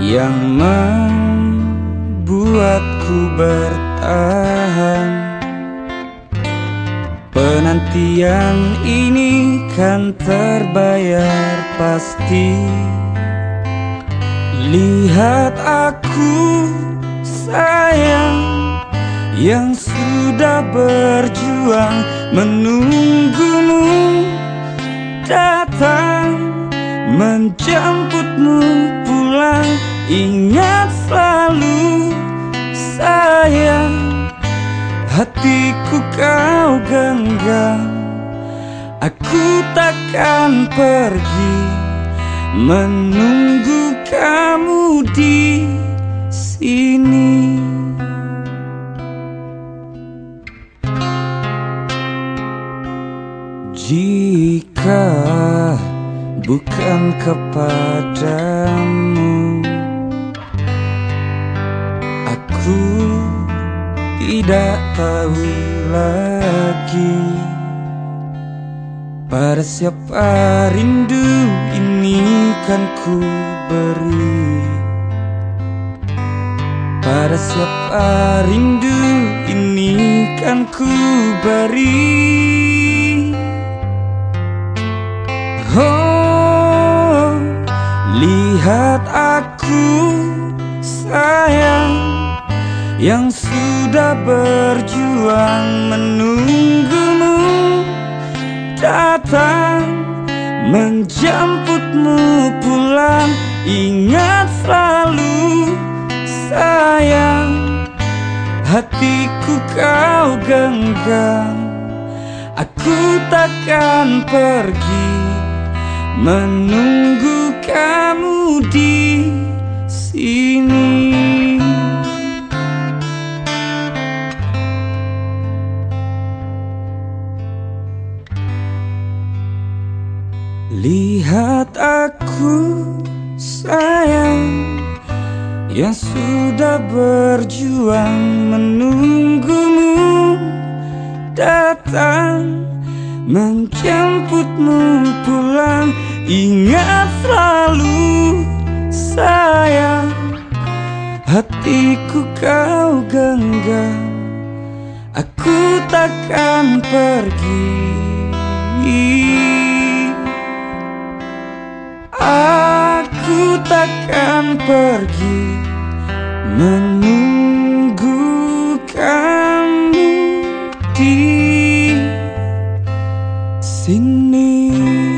yang membuatku bertahan. Penantian ini kan terbayar pasti. Lihat aku sayang Yang sudah berjuang menunggumu datang Menjemputmu pulang Ingat selalu sayang Hatiku kau genggam. Aku takkan pergi Menunggu kamu di sini. Jika bukan kepadamu Aku tidak tahu lagi Pada siapa rindu ini kan ku beri. Pada siapa rindu ini kan ku beri. Oh, lihat aku sayang yang sudah berjuang menunggumu datang menjemputmu pulang. Ingat selalu sayang hatiku kau genggam. Aku takkan pergi menunggu kamu di sini Lihat aku sayang Yang sudah berjuang menunggumu Datang menjemputmu pulang. Ingat selalu sayang Hatiku kau genggam. Aku takkan pergi pergi menunggu kamu di sini.